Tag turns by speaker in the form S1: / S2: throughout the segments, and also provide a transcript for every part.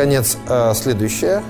S1: наконец, э, следующая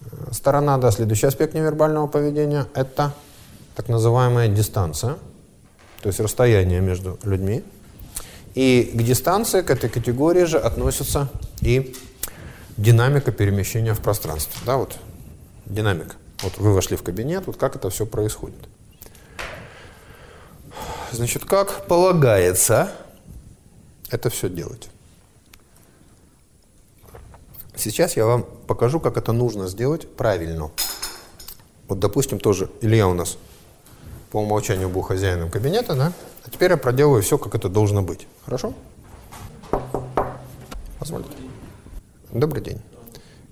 S1: э, сторона, да, следующий аспект невербального поведения – это так называемая дистанция, то есть расстояние между людьми. И к дистанции, к этой категории же относится и динамика перемещения в пространстве. Да, вот динамика. Вот вы вошли в кабинет, вот как это все происходит. Значит, как полагается это все делать? Сейчас я вам покажу, как это нужно сделать правильно. Вот, допустим, тоже Илья у нас по умолчанию был хозяином кабинета, да? А теперь я проделаю все, как это должно быть. Хорошо? Позвольте. Добрый день.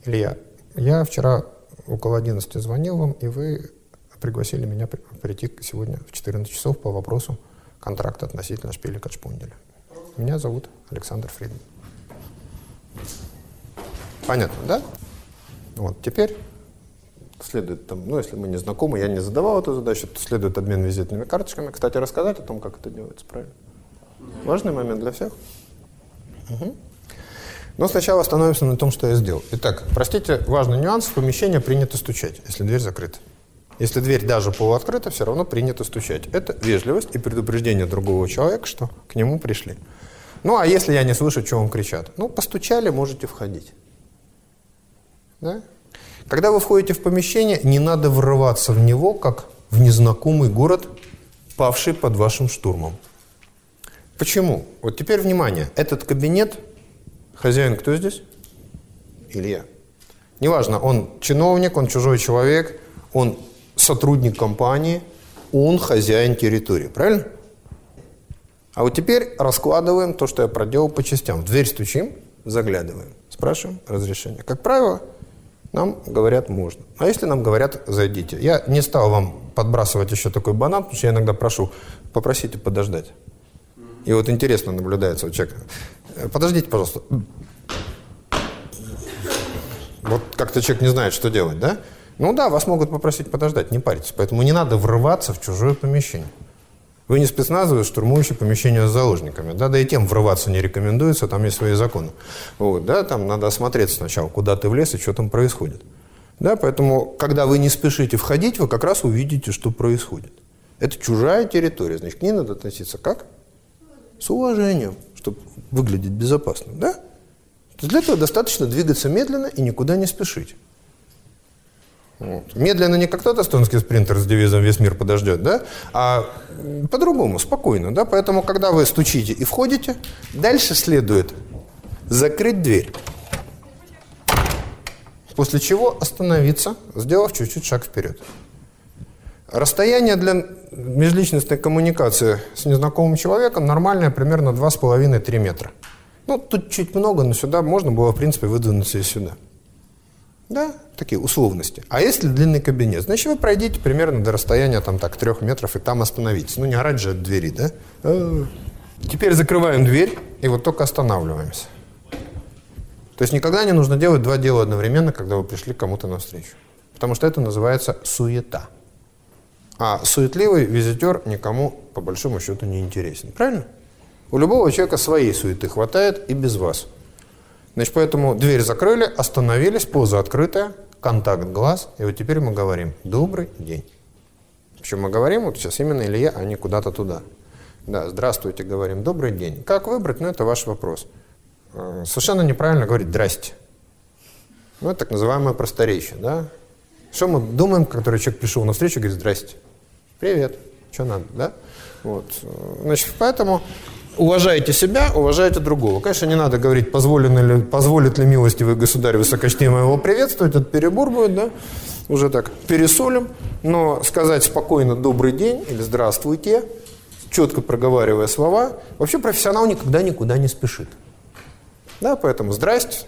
S1: Илья, я вчера около 11 звонил вам, и вы пригласили меня прийти сегодня в 14 часов по вопросу контракта относительно шпилика Шпунделя. Меня зовут Александр Фридман. Понятно, да? Вот, теперь следует там, ну, если мы не знакомы, я не задавал эту задачу, то следует обмен визитными карточками. Кстати, рассказать о том, как это делается, правильно? Важный момент для всех. Угу. Но сначала остановимся на том, что я сделал. Итак, простите, важный нюанс. В помещение принято стучать, если дверь закрыта. Если дверь даже полуоткрыта, все равно принято стучать. Это вежливость и предупреждение другого человека, что к нему пришли. Ну, а если я не слышу, что вам кричат? Ну, постучали, можете входить. Да? Когда вы входите в помещение, не надо врываться в него, как в незнакомый город, павший под вашим штурмом. Почему? Вот теперь внимание. Этот кабинет Хозяин кто здесь? Илья. Неважно, он чиновник, он чужой человек, он сотрудник компании, он хозяин территории. Правильно? А вот теперь раскладываем то, что я проделал по частям. В дверь стучим, заглядываем, спрашиваем разрешение. Как правило, нам говорят можно. А если нам говорят зайдите? Я не стал вам подбрасывать еще такой банан, потому что я иногда прошу, попросите подождать. И вот интересно наблюдается у человека. Э, подождите, пожалуйста. Вот как-то человек не знает, что делать, да? Ну да, вас могут попросить подождать, не паритесь. Поэтому не надо врываться в чужое помещение. Вы не спецназовый, штурмующий помещение с заложниками. Да, да и тем врываться не рекомендуется, там есть свои законы. Вот, да, там надо осмотреться сначала, куда ты влез и что там происходит. Да, поэтому, когда вы не спешите входить, вы как раз увидите, что происходит. Это чужая территория, значит, к ней надо относиться как? С уважением чтобы выглядеть безопасным, да? Для этого достаточно двигаться медленно и никуда не спешить. Вот. Медленно не как тот эстонский спринтер с девизом «Весь мир подождет», да? а по-другому, спокойно. Да? Поэтому, когда вы стучите и входите, дальше следует закрыть дверь. После чего остановиться, сделав чуть-чуть шаг вперед. Расстояние для межличностной коммуникации с незнакомым человеком нормальное примерно 2,5-3 метра. Ну, тут чуть много, но сюда можно было, в принципе, выдвинуться и сюда. Да, такие условности. А если длинный кабинет, значит, вы пройдите примерно до расстояния там так трех метров и там остановитесь. Ну, не орать же от двери, да? А. Теперь закрываем дверь и вот только останавливаемся. То есть никогда не нужно делать два дела одновременно, когда вы пришли кому-то навстречу. Потому что это называется суета. А суетливый визитер никому, по большому счету, не интересен. Правильно? У любого человека своей суеты хватает и без вас. Значит, поэтому дверь закрыли, остановились, поза открытая, контакт глаз. И вот теперь мы говорим «добрый день». Причем мы говорим вот сейчас именно Илья, а не куда-то туда. Да, здравствуйте, говорим, добрый день. Как выбрать? Ну, это ваш вопрос. Э, совершенно неправильно говорить «здрасте». Ну, это так называемое просторечие, да? Что мы думаем, когда человек пришел на встречу и говорит «здрасте»? Привет. Что надо, да? Вот. Значит, поэтому уважайте себя, уважайте другого. Конечно, не надо говорить, позволено ли, позволит ли милостивый государь высокочтимо его приветствовать, этот перебор будет, да? Уже так пересолим. Но сказать спокойно «добрый день» или «здравствуйте», четко проговаривая слова, вообще профессионал никогда никуда не спешит. Да, поэтому «здрасте»,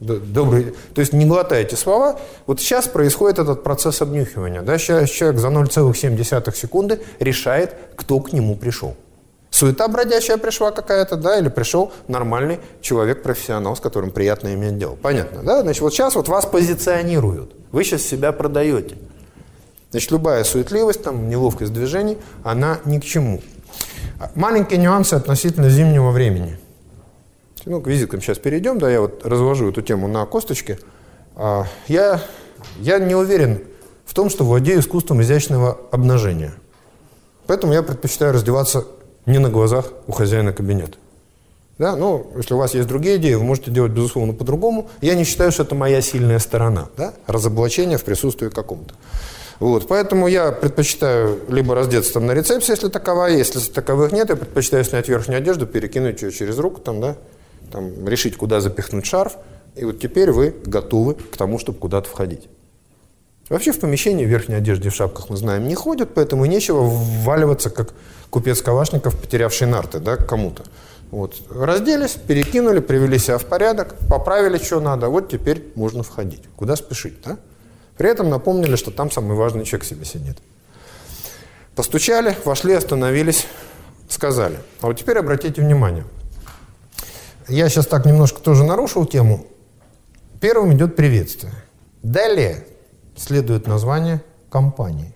S1: Добрый, то есть не глотайте слова. Вот сейчас происходит этот процесс обнюхивания. Да? Сейчас человек за 0,7 секунды решает, кто к нему пришел. Суета бродящая пришла какая-то, да, или пришел нормальный человек-профессионал, с которым приятно иметь дело. Понятно, да? Значит, вот сейчас вот вас позиционируют. Вы сейчас себя продаете. Значит, любая суетливость, там, неловкость движений, она ни к чему. Маленькие нюансы относительно зимнего времени. Ну, к визиткам сейчас перейдем, да, я вот развожу эту тему на косточке. А, я, я не уверен в том, что владею искусством изящного обнажения. Поэтому я предпочитаю раздеваться не на глазах у хозяина кабинета. Да? Ну, если у вас есть другие идеи, вы можете делать, безусловно, по-другому. Я не считаю, что это моя сильная сторона. Да? Разоблачение в присутствии каком-то. Вот, поэтому я предпочитаю либо раздеться там на рецепции, если таковая есть. Если таковых нет, я предпочитаю снять верхнюю одежду, перекинуть ее через руку, там, да, там, решить, куда запихнуть шарф. И вот теперь вы готовы к тому, чтобы куда-то входить. Вообще в помещении в верхней одежде в шапках, мы знаем, не ходят, поэтому нечего вваливаться, как купец Калашников, потерявший нарты, да, кому-то. Вот. Разделись, перекинули, привели себя в порядок, поправили, что надо. Вот теперь можно входить. Куда спешить, да? При этом напомнили, что там самый важный человек себе сидит. Постучали, вошли, остановились, сказали. А вот теперь обратите внимание. Я сейчас так немножко тоже нарушил тему. Первым идет приветствие. Далее следует название компании,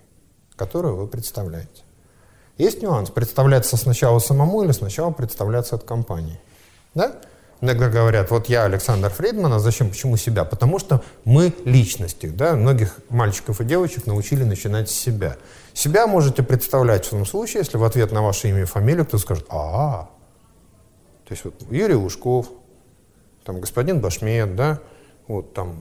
S1: которую вы представляете. Есть нюанс, представляться сначала самому или сначала представляться от компании. Да? Иногда говорят, вот я Александр Фрейдман, а зачем, почему себя? Потому что мы личности, да, многих мальчиков и девочек научили начинать с себя. Себя можете представлять в том случае, если в ответ на ваше имя и фамилию кто скажет «А, -а, -а. То есть вот Юрий Лужков, там господин Башмет, да, вот там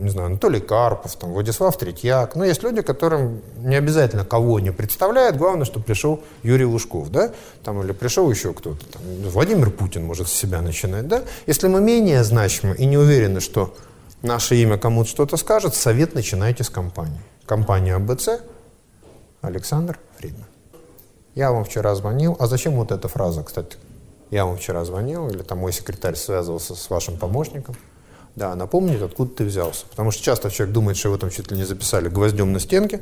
S1: не знаю, Анатолий Карпов, там, Владислав Третьяк. Но есть люди, которым не обязательно кого не представляет, главное, что пришел Юрий Лужков, да, там, или пришел еще кто-то, там, Владимир Путин может с себя начинать, да. Если мы менее значимы и не уверены, что наше имя кому-то что-то скажет, совет начинайте с компании. Компания АБЦ, Александр Фридман. Я вам вчера звонил. А зачем вот эта фраза, кстати? Я вам вчера звонил, или там мой секретарь связывался с вашим помощником. Да, напомнить, откуда ты взялся. Потому что часто человек думает, что его там чуть ли не записали гвоздем на стенке,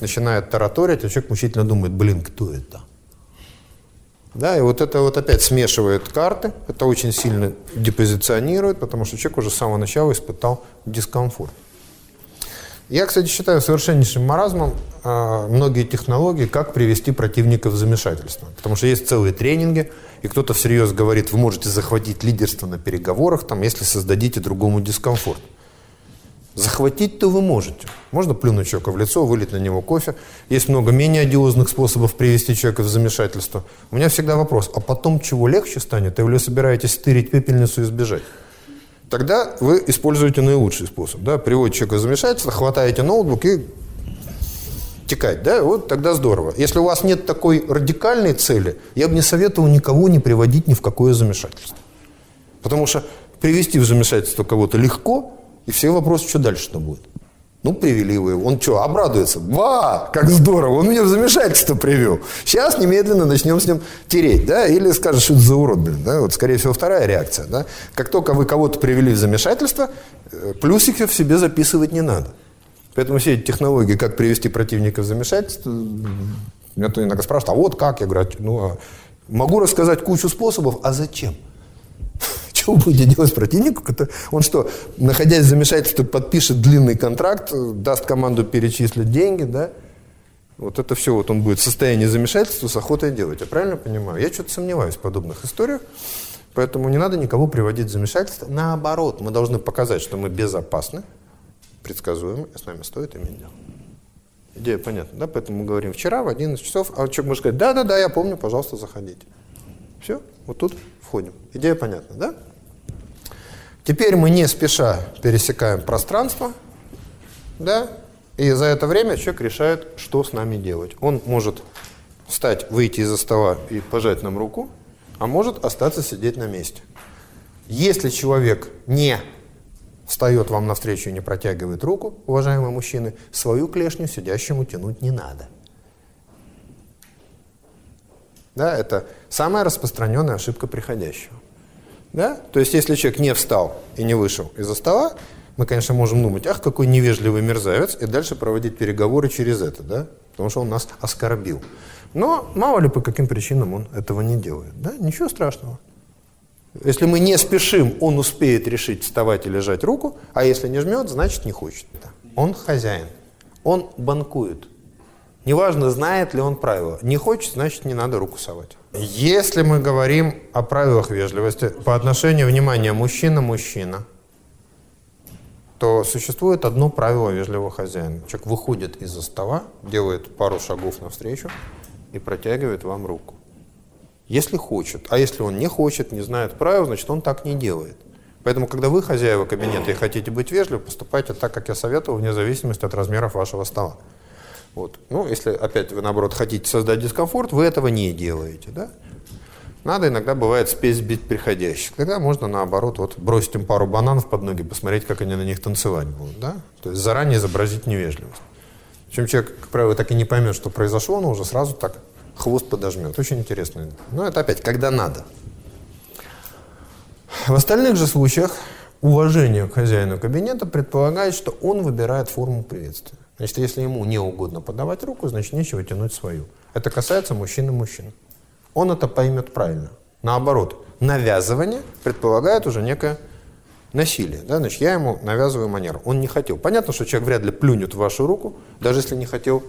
S1: начинает тараторить, а человек мучительно думает, блин, кто это? Да, и вот это вот опять смешивает карты, это очень сильно депозиционирует, потому что человек уже с самого начала испытал дискомфорт. Я, кстати, считаю совершеннейшим маразмом э, многие технологии, как привести противника в замешательство. Потому что есть целые тренинги, и кто-то всерьез говорит, вы можете захватить лидерство на переговорах, там, если создадите другому дискомфорт. Захватить-то вы можете. Можно плюнуть человека в лицо, вылить на него кофе. Есть много менее одиозных способов привести человека в замешательство. У меня всегда вопрос, а потом чего легче станет, или вы собираетесь стырить пепельницу и сбежать? Тогда вы используете наилучший способ. Да? Приводите человека в замешательство, хватаете ноутбук и текать. Да? Вот тогда здорово. Если у вас нет такой радикальной цели, я бы не советовал никого не приводить ни в какое замешательство. Потому что привести в замешательство кого-то легко, и все вопросы, что дальше-то будет. Ну, привели вы его. Он что, обрадуется? Ва, как здорово, он меня в замешательство привел. Сейчас немедленно начнем с ним тереть, да, или скажет, что это за урод, блин, да, вот, скорее всего, вторая реакция, да. Как только вы кого-то привели в замешательство, э, плюсики в себе записывать не надо. Поэтому все эти технологии, как привести противника в замешательство, меня то иногда спрашивают, а вот как? Я говорю, «А ну, а могу рассказать кучу способов, а зачем? Что вы будете делать с противником? Он что, находясь в замешательстве, подпишет длинный контракт, даст команду перечислить деньги, да? Вот это все вот он будет в состоянии замешательства с охотой делать. Я правильно понимаю? Я что-то сомневаюсь в подобных историях. Поэтому не надо никого приводить в замешательство. Наоборот, мы должны показать, что мы безопасны, предсказуемы, и с нами стоит иметь дело. Идея понятна, да? Поэтому мы говорим вчера в 11 часов, а человек может сказать, да-да-да, я помню, пожалуйста, заходите. Все, вот тут входим. Идея понятна, да? Теперь мы не спеша пересекаем пространство, да, и за это время человек решает, что с нами делать. Он может встать, выйти из-за стола и пожать нам руку, а может остаться сидеть на месте. Если человек не встает вам навстречу и не протягивает руку, уважаемые мужчины, свою клешню сидящему тянуть не надо. Да, это самая распространенная ошибка приходящего. Да? То есть, если человек не встал и не вышел из-за стола, мы, конечно, можем думать, ах, какой невежливый мерзавец, и дальше проводить переговоры через это, да? потому что он нас оскорбил. Но мало ли по каким причинам он этого не делает. Да? Ничего страшного. Если мы не спешим, он успеет решить вставать или жать руку, а если не жмет, значит не хочет. Он хозяин, он банкует. Неважно, знает ли он правила. Не хочет, значит, не надо руку совать. Если мы говорим о правилах вежливости по отношению, внимания, мужчина-мужчина, то существует одно правило вежливого хозяина. Человек выходит из-за стола, делает пару шагов навстречу и протягивает вам руку. Если хочет. А если он не хочет, не знает правил, значит, он так не делает. Поэтому, когда вы хозяева кабинета и хотите быть вежливы, поступайте так, как я советовал, вне зависимости от размеров вашего стола. Вот. Ну, если, опять, вы, наоборот, хотите создать дискомфорт, вы этого не делаете, да? Надо иногда, бывает, спесь бить приходящих. Тогда можно, наоборот, вот бросить им пару бананов под ноги, посмотреть, как они на них танцевать будут, да? То есть заранее изобразить невежливость. Причем человек, как правило, так и не поймет, что произошло, он уже сразу так хвост подожмет. Очень интересно. Но это опять, когда надо. В остальных же случаях уважение к хозяину кабинета предполагает, что он выбирает форму приветствия. Значит, если ему не угодно подавать руку, значит, нечего тянуть свою. Это касается мужчин и мужчин. Он это поймет правильно. Наоборот, навязывание предполагает уже некое насилие. Да? Значит, я ему навязываю манеру. Он не хотел. Понятно, что человек вряд ли плюнет в вашу руку, даже если не хотел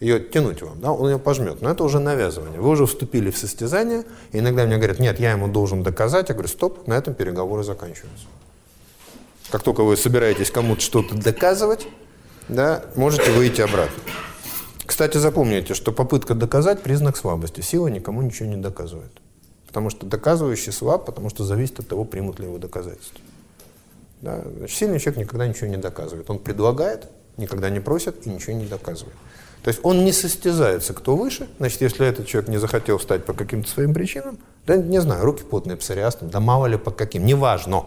S1: ее тянуть вам, да, он ее пожмет. Но это уже навязывание. Вы уже вступили в состязание, и иногда мне говорят, нет, я ему должен доказать. Я говорю, стоп, на этом переговоры заканчиваются. Как только вы собираетесь кому-то что-то доказывать, да, можете выйти обратно. Кстати, запомните, что попытка доказать – признак слабости. Сила никому ничего не доказывает. Потому что доказывающий слаб, потому что зависит от того, примут ли его доказательства. Да? Значит, сильный человек никогда ничего не доказывает. Он предлагает, никогда не просит и ничего не доказывает. То есть он не состязается, кто выше. Значит, если этот человек не захотел встать по каким-то своим причинам, да не знаю, руки потные, псориастом, да мало ли по каким, неважно.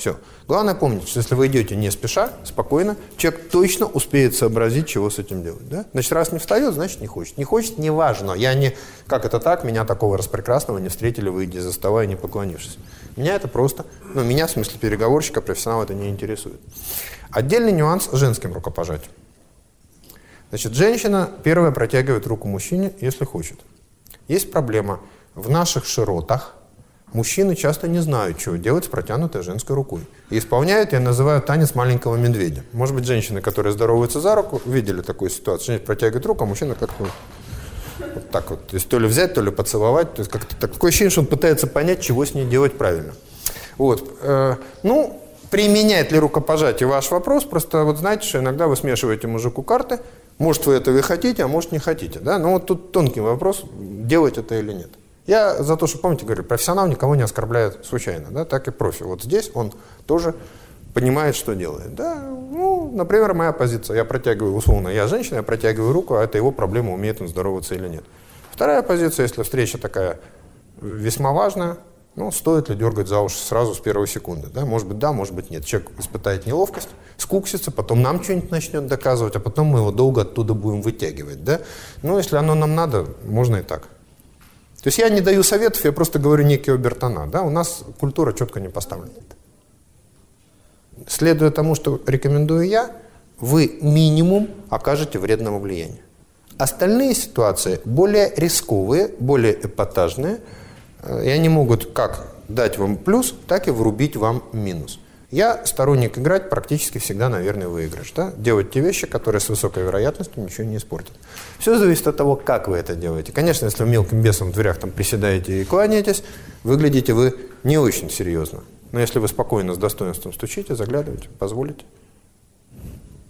S1: Все. Главное помнить, что если вы идете не спеша, спокойно, человек точно успеет сообразить, чего с этим делать. Да? Значит, раз не встает, значит не хочет. Не хочет, неважно. Я не, как это так, меня такого распрекрасного не встретили, выйдя из-за стола и не поклонившись. Меня это просто, ну, меня в смысле переговорщика, профессионала это не интересует. Отдельный нюанс с женским рукопожатием. Значит, женщина первая протягивает руку мужчине, если хочет. Есть проблема. В наших широтах мужчины часто не знают, что делать с протянутой женской рукой. И исполняют, я называю танец маленького медведя. Может быть, женщины, которые здороваются за руку, видели такую ситуацию. Женщина протягивает руку, а мужчина как-то вот так вот. То есть то ли взять, то ли поцеловать. То есть как-то такое ощущение, что он пытается понять, чего с ней делать правильно. Вот. Э, ну, применяет ли рукопожатие ваш вопрос, просто вот знаете, что иногда вы смешиваете мужику карты, может, вы этого и хотите, а может, не хотите. Да? Но вот тут тонкий вопрос, делать это или нет. Я за то, что, помните, говорю, профессионал никого не оскорбляет случайно, да, так и профи. Вот здесь он тоже понимает, что делает. Да? Ну, например, моя позиция. Я протягиваю, условно, я женщина, я протягиваю руку, а это его проблема, умеет он здороваться или нет. Вторая позиция, если встреча такая весьма важная, ну, стоит ли дергать за уши сразу с первой секунды? Да? Может быть, да, может быть, нет. Человек испытает неловкость, скуксится, потом нам что-нибудь начнет доказывать, а потом мы его долго оттуда будем вытягивать. Да? Ну, если оно нам надо, можно и так. То есть я не даю советов, я просто говорю некие обертона. Да? У нас культура четко не поставлена. Следуя тому, что рекомендую я, вы минимум окажете вредного влияния. Остальные ситуации более рисковые, более эпатажные – Э, и они могут как дать вам плюс, так и врубить вам минус. Я сторонник играть практически всегда на верный выигрыш. Да? Делать те вещи, которые с высокой вероятностью ничего не испортят. Все зависит от того, как вы это делаете. Конечно, если вы мелким бесом в дверях там приседаете и кланяетесь, выглядите вы не очень серьезно. Но если вы спокойно, с достоинством стучите, заглядываете, позволите,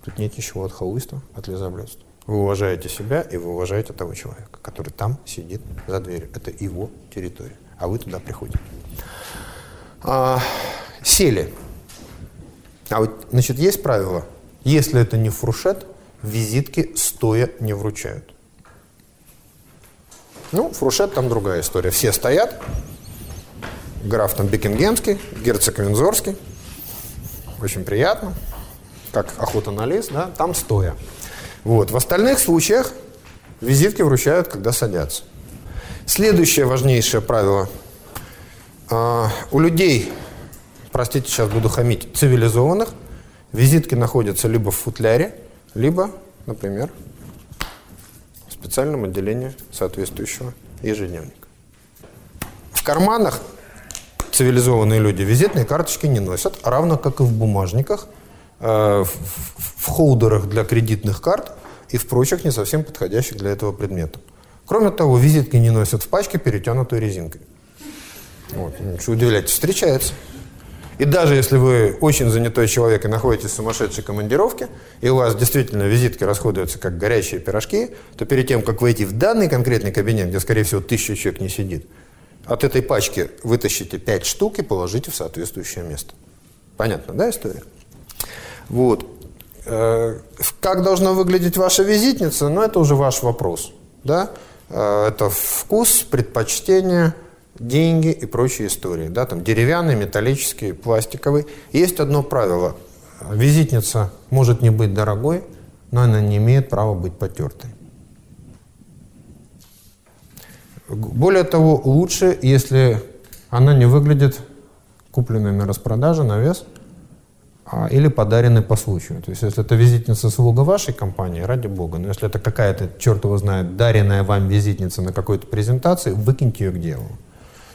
S1: тут нет ничего от халуйства, от лизоблюдства. Вы уважаете себя и вы уважаете того человека, который там сидит за дверью. Это его территория, а вы туда приходите. А, сели. А вот, значит, есть правило. Если это не фуршет, визитки стоя не вручают. Ну, фуршет там другая история. Все стоят. Граф там Бекингемский, герцог Винзорский. Очень приятно. Как охота на лес, да, там стоя. Вот. В остальных случаях визитки вручают, когда садятся. Следующее важнейшее правило. А, у людей, простите, сейчас буду хамить, цивилизованных, визитки находятся либо в футляре, либо, например, в специальном отделении соответствующего ежедневника. В карманах цивилизованные люди визитные карточки не носят, равно как и в бумажниках – Э, в холдерах для кредитных карт и в прочих не совсем подходящих для этого предметов. Кроме того, визитки не носят в пачке, перетянутой резинкой. Вот, что удивляйтесь, встречается. И даже если вы очень занятой человек и находитесь в сумасшедшей командировке, и у вас действительно визитки расходуются как горячие пирожки, то перед тем, как войти в данный конкретный кабинет, где, скорее всего, тысяча человек не сидит, от этой пачки вытащите 5 штук и положите в соответствующее место. Понятно, да, история? Вот. Э, как должна выглядеть ваша визитница, ну, это уже ваш вопрос. Да? Э, это вкус, предпочтение – деньги и прочие истории. Да, там деревянный, металлический, пластиковый. Есть одно правило. Визитница может не быть дорогой, но она не имеет права быть потертой. Более того, лучше, если она не выглядит купленной на распродаже, на вес, а, или подаренной по случаю. То есть, если это визитница слуга вашей компании, ради бога. Но если это какая-то, черт его знает, даренная вам визитница на какой-то презентации, выкиньте ее к делу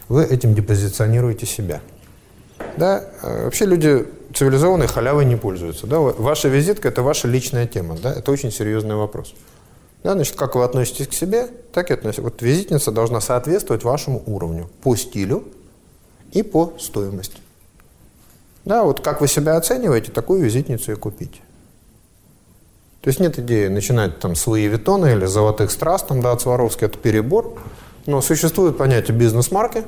S1: вы этим депозиционируете себя. Да? А вообще люди цивилизованные халявой не пользуются. Да? Ваша визитка – это ваша личная тема. Да? Это очень серьезный вопрос. Да, значит, как вы относитесь к себе, так и относитесь. Вот визитница должна соответствовать вашему уровню по стилю и по стоимости. Да, вот как вы себя оцениваете, такую визитницу и купите. То есть нет идеи начинать там с Луи или золотых страз, там, да, от Сваровски, это перебор. Но существует понятие бизнес-марки,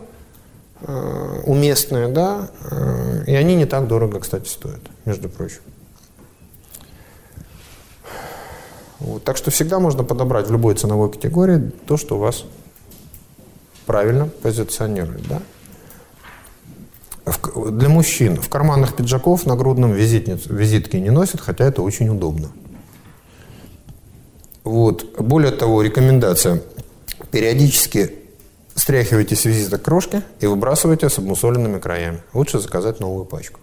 S1: э, уместные, да, э, и они не так дорого, кстати, стоят, между прочим. Вот, так что всегда можно подобрать в любой ценовой категории то, что у вас правильно позиционирует. Да? В, для мужчин в карманных пиджаков на грудном визитниц, визитки не носят, хотя это очень удобно. Вот. Более того, рекомендация – Периодически стряхивайте с визиток крошки и выбрасывайте с обмусоленными краями. Лучше заказать новую пачку.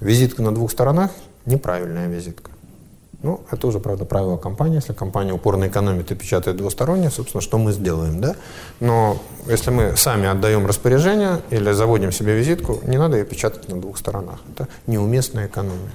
S1: Визитка на двух сторонах – неправильная визитка. Ну, это уже, правда, правило компании. Если компания упорно экономит и печатает двусторонне, собственно, что мы сделаем, да? Но если мы сами отдаем распоряжение или заводим себе визитку, не надо ее печатать на двух сторонах. Это неуместная экономия.